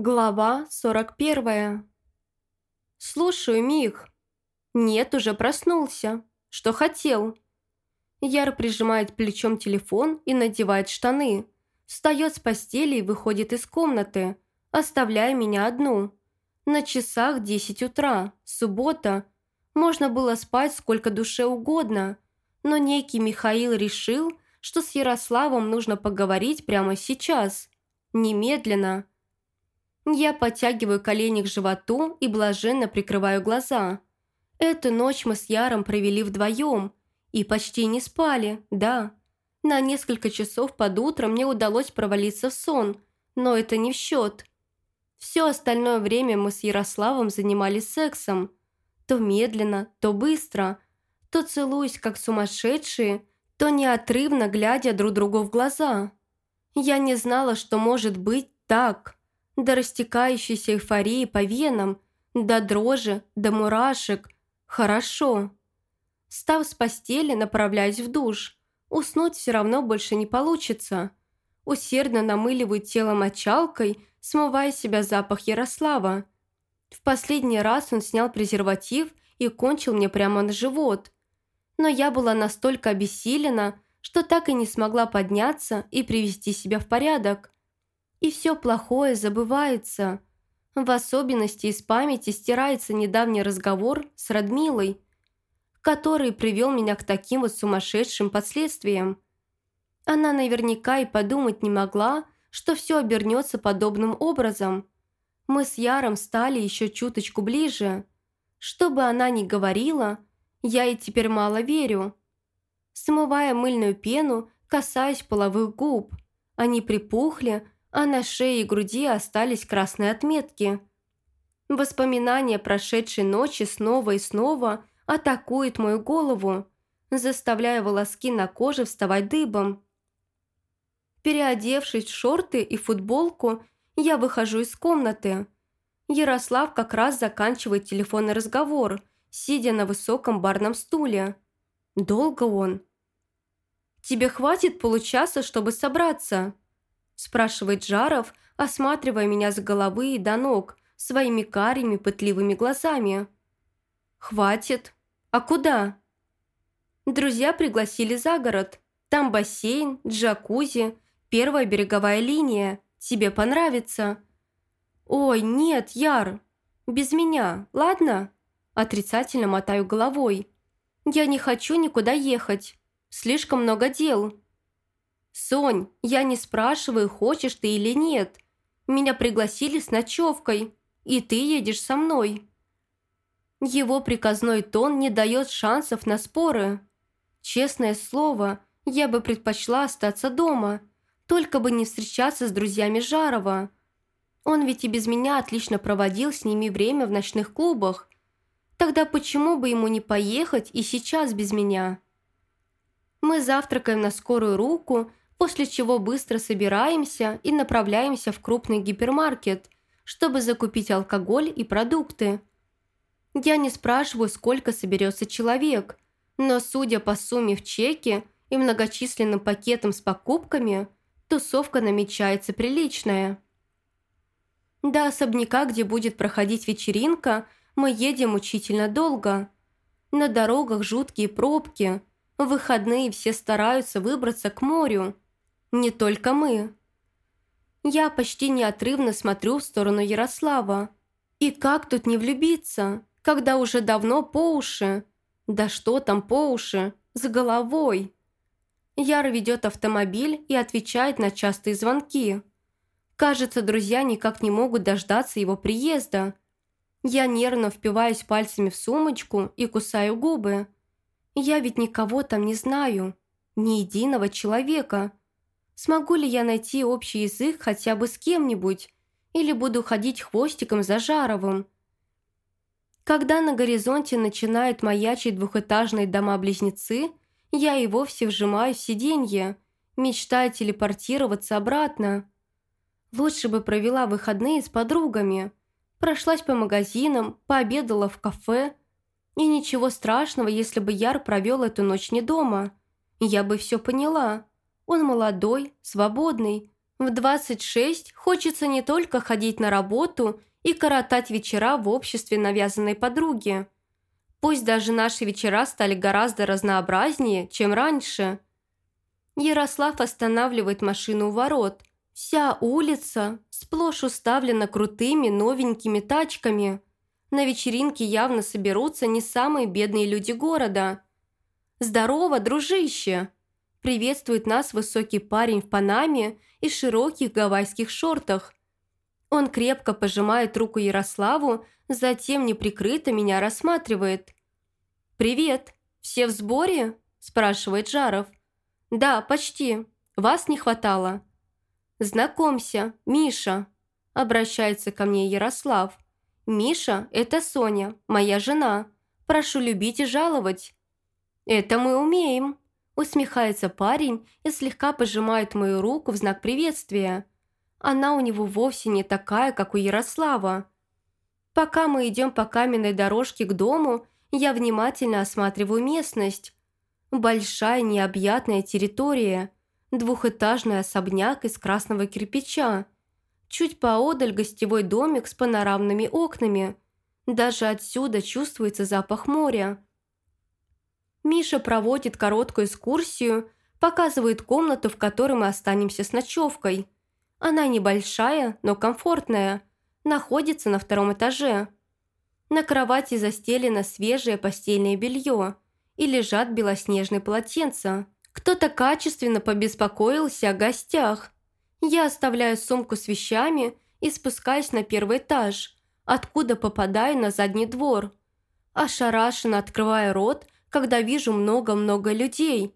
Глава 41. «Слушаю, Мих». «Нет, уже проснулся. Что хотел?» Яр прижимает плечом телефон и надевает штаны. Встает с постели и выходит из комнаты, оставляя меня одну. На часах 10 утра, суббота. Можно было спать сколько душе угодно, но некий Михаил решил, что с Ярославом нужно поговорить прямо сейчас. Немедленно. Я подтягиваю колени к животу и блаженно прикрываю глаза. Эту ночь мы с Яром провели вдвоем и почти не спали, да. На несколько часов под утро мне удалось провалиться в сон, но это не в счет. Все остальное время мы с Ярославом занимались сексом. То медленно, то быстро, то целуясь как сумасшедшие, то неотрывно глядя друг другу в глаза. Я не знала, что может быть так до растекающейся эйфории по венам, до дрожи, до мурашек. Хорошо. Став с постели, направляюсь в душ. Уснуть все равно больше не получится. Усердно намыливаю тело мочалкой, смывая себя запах Ярослава. В последний раз он снял презерватив и кончил мне прямо на живот. Но я была настолько обессилена, что так и не смогла подняться и привести себя в порядок и все плохое забывается. В особенности из памяти стирается недавний разговор с Радмилой, который привел меня к таким вот сумасшедшим последствиям. Она наверняка и подумать не могла, что все обернется подобным образом. Мы с Яром стали еще чуточку ближе. Что бы она ни говорила, я ей теперь мало верю. Смывая мыльную пену, касаясь половых губ. Они припухли, а на шее и груди остались красные отметки. Воспоминания прошедшей ночи снова и снова атакуют мою голову, заставляя волоски на коже вставать дыбом. Переодевшись в шорты и футболку, я выхожу из комнаты. Ярослав как раз заканчивает телефонный разговор, сидя на высоком барном стуле. Долго он. «Тебе хватит получаса, чтобы собраться?» Спрашивает Жаров, осматривая меня с головы и до ног своими карими пытливыми глазами. «Хватит. А куда?» Друзья пригласили за город. Там бассейн, джакузи, первая береговая линия. Тебе понравится. «Ой, нет, Яр, без меня, ладно?» Отрицательно мотаю головой. «Я не хочу никуда ехать. Слишком много дел». «Сонь, я не спрашиваю, хочешь ты или нет. Меня пригласили с ночевкой, и ты едешь со мной». Его приказной тон не дает шансов на споры. Честное слово, я бы предпочла остаться дома, только бы не встречаться с друзьями Жарова. Он ведь и без меня отлично проводил с ними время в ночных клубах. Тогда почему бы ему не поехать и сейчас без меня? Мы завтракаем на скорую руку после чего быстро собираемся и направляемся в крупный гипермаркет, чтобы закупить алкоголь и продукты. Я не спрашиваю, сколько соберется человек, но судя по сумме в чеке и многочисленным пакетам с покупками, тусовка намечается приличная. До особняка, где будет проходить вечеринка, мы едем учительно долго. На дорогах жуткие пробки. В выходные все стараются выбраться к морю – не только мы. Я почти неотрывно смотрю в сторону Ярослава. И как тут не влюбиться, когда уже давно по уши? Да что там по уши? С головой. Яр ведет автомобиль и отвечает на частые звонки. Кажется, друзья никак не могут дождаться его приезда. Я нервно впиваюсь пальцами в сумочку и кусаю губы. Я ведь никого там не знаю. Ни единого человека. Смогу ли я найти общий язык хотя бы с кем-нибудь? Или буду ходить хвостиком за Жаровым? Когда на горизонте начинают маячить двухэтажные дома-близнецы, я и вовсе вжимаю в сиденье, мечтая телепортироваться обратно. Лучше бы провела выходные с подругами. Прошлась по магазинам, пообедала в кафе. И ничего страшного, если бы Яр провел эту ночь не дома. Я бы все поняла. Он молодой, свободный, В 26 хочется не только ходить на работу и коротать вечера в обществе навязанной подруги. Пусть даже наши вечера стали гораздо разнообразнее, чем раньше. Ярослав останавливает машину у ворот. Вся улица сплошь уставлена крутыми новенькими тачками. На вечеринке явно соберутся не самые бедные люди города. «Здорово, дружище!» Приветствует нас высокий парень в панаме и широких гавайских шортах. Он крепко пожимает руку Ярославу, затем неприкрыто меня рассматривает. «Привет! Все в сборе?» – спрашивает Жаров. «Да, почти. Вас не хватало». «Знакомься, Миша», – обращается ко мне Ярослав. «Миша – это Соня, моя жена. Прошу любить и жаловать». «Это мы умеем», – усмехается парень и слегка пожимает мою руку в знак приветствия. Она у него вовсе не такая, как у Ярослава. Пока мы идем по каменной дорожке к дому, я внимательно осматриваю местность. Большая необъятная территория, двухэтажный особняк из красного кирпича. Чуть поодаль гостевой домик с панорамными окнами. Даже отсюда чувствуется запах моря. Миша проводит короткую экскурсию, показывает комнату, в которой мы останемся с ночевкой – она небольшая, но комфортная, находится на втором этаже. На кровати застелено свежее постельное белье и лежат белоснежные полотенца. Кто-то качественно побеспокоился о гостях. Я оставляю сумку с вещами и спускаюсь на первый этаж, откуда попадаю на задний двор. Ошарашенно открываю рот, когда вижу много-много людей.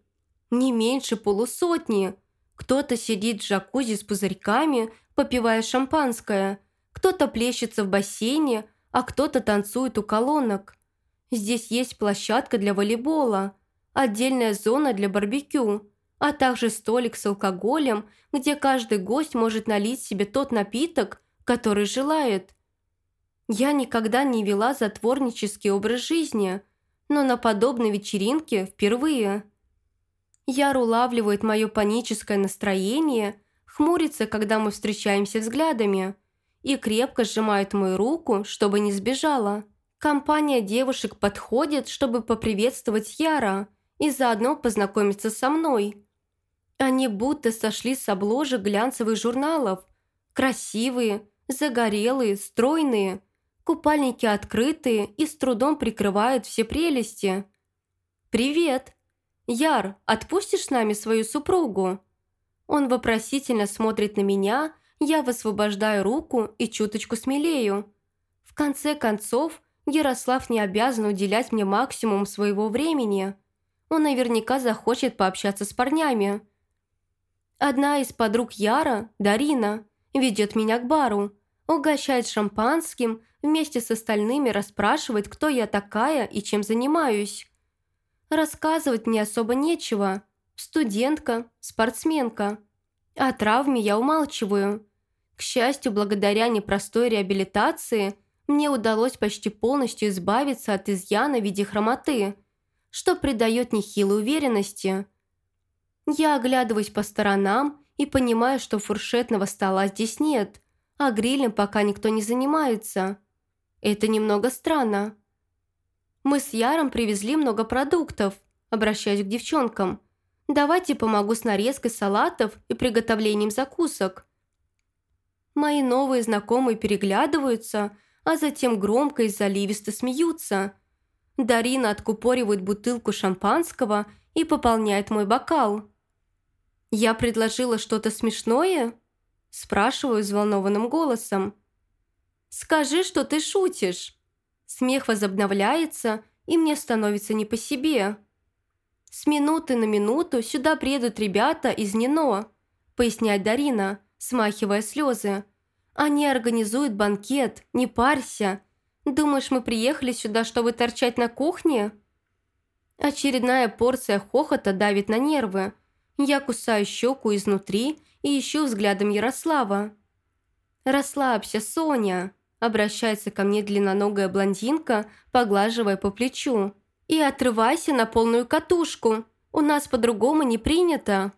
Не меньше полусотни – кто-то сидит в джакузи с пузырьками, попивая шампанское, кто-то плещется в бассейне, а кто-то танцует у колонок. Здесь есть площадка для волейбола, отдельная зона для барбекю, а также столик с алкоголем, где каждый гость может налить себе тот напиток, который желает. Я никогда не вела затворнический образ жизни, но на подобной вечеринке впервые – Яр улавливает мое паническое настроение, хмурится, когда мы встречаемся взглядами, и крепко сжимает мою руку, чтобы не сбежала. Компания девушек подходит, чтобы поприветствовать Яра и заодно познакомиться со мной. Они будто сошли с обложек глянцевых журналов. Красивые, загорелые, стройные, купальники открытые и с трудом прикрывают все прелести. «Привет!» «Яр, отпустишь с нами свою супругу?» Он вопросительно смотрит на меня, я высвобождаю руку и чуточку смелею. В конце концов, Ярослав не обязан уделять мне максимум своего времени. Он наверняка захочет пообщаться с парнями. Одна из подруг Яра, Дарина, ведет меня к бару, угощает шампанским, вместе с остальными расспрашивает, кто я такая и чем занимаюсь. Рассказывать мне особо нечего. Студентка, спортсменка. О травме я умалчиваю. К счастью, благодаря непростой реабилитации мне удалось почти полностью избавиться от изъяна в виде хромоты, что придает нехилой уверенности. Я оглядываюсь по сторонам и понимаю, что фуршетного стола здесь нет, а грилем пока никто не занимается. Это немного странно. Мы с Яром привезли много продуктов, обращаясь к девчонкам. Давайте помогу с нарезкой салатов и приготовлением закусок. Мои новые знакомые переглядываются, а затем громко и заливисто смеются. Дарина откупоривает бутылку шампанского и пополняет мой бокал. «Я предложила что-то смешное?» Спрашиваю взволнованным голосом. «Скажи, что ты шутишь!» Смех возобновляется, и мне становится не по себе. С минуты на минуту сюда приедут ребята из НИНО, поясняет Дарина, смахивая слезы. Они организуют банкет, не парься. Думаешь, мы приехали сюда, чтобы торчать на кухне? Очередная порция хохота давит на нервы. Я кусаю щеку изнутри и ищу взглядом Ярослава. «Расслабься, Соня!» Обращается ко мне длинноногая блондинка, поглаживая по плечу. «И отрывайся на полную катушку. У нас по-другому не принято».